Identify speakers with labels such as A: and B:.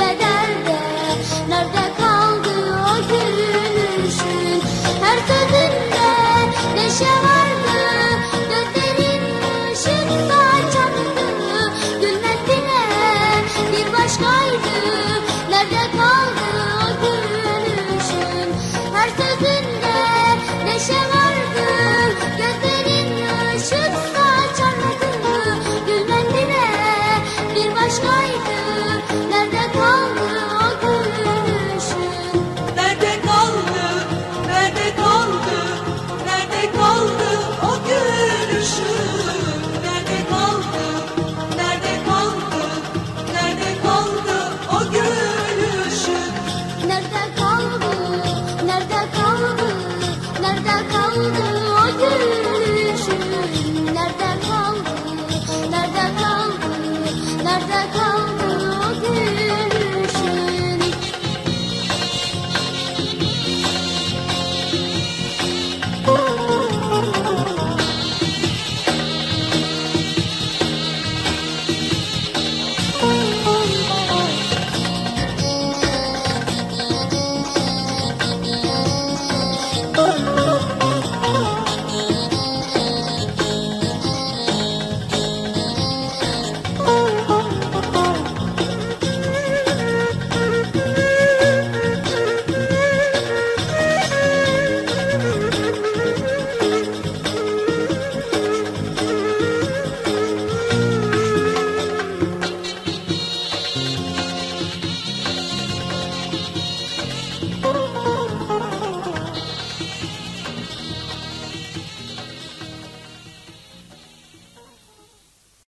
A: nerelerde Nerede kaldı o gülüşün Her sözünde neşe var.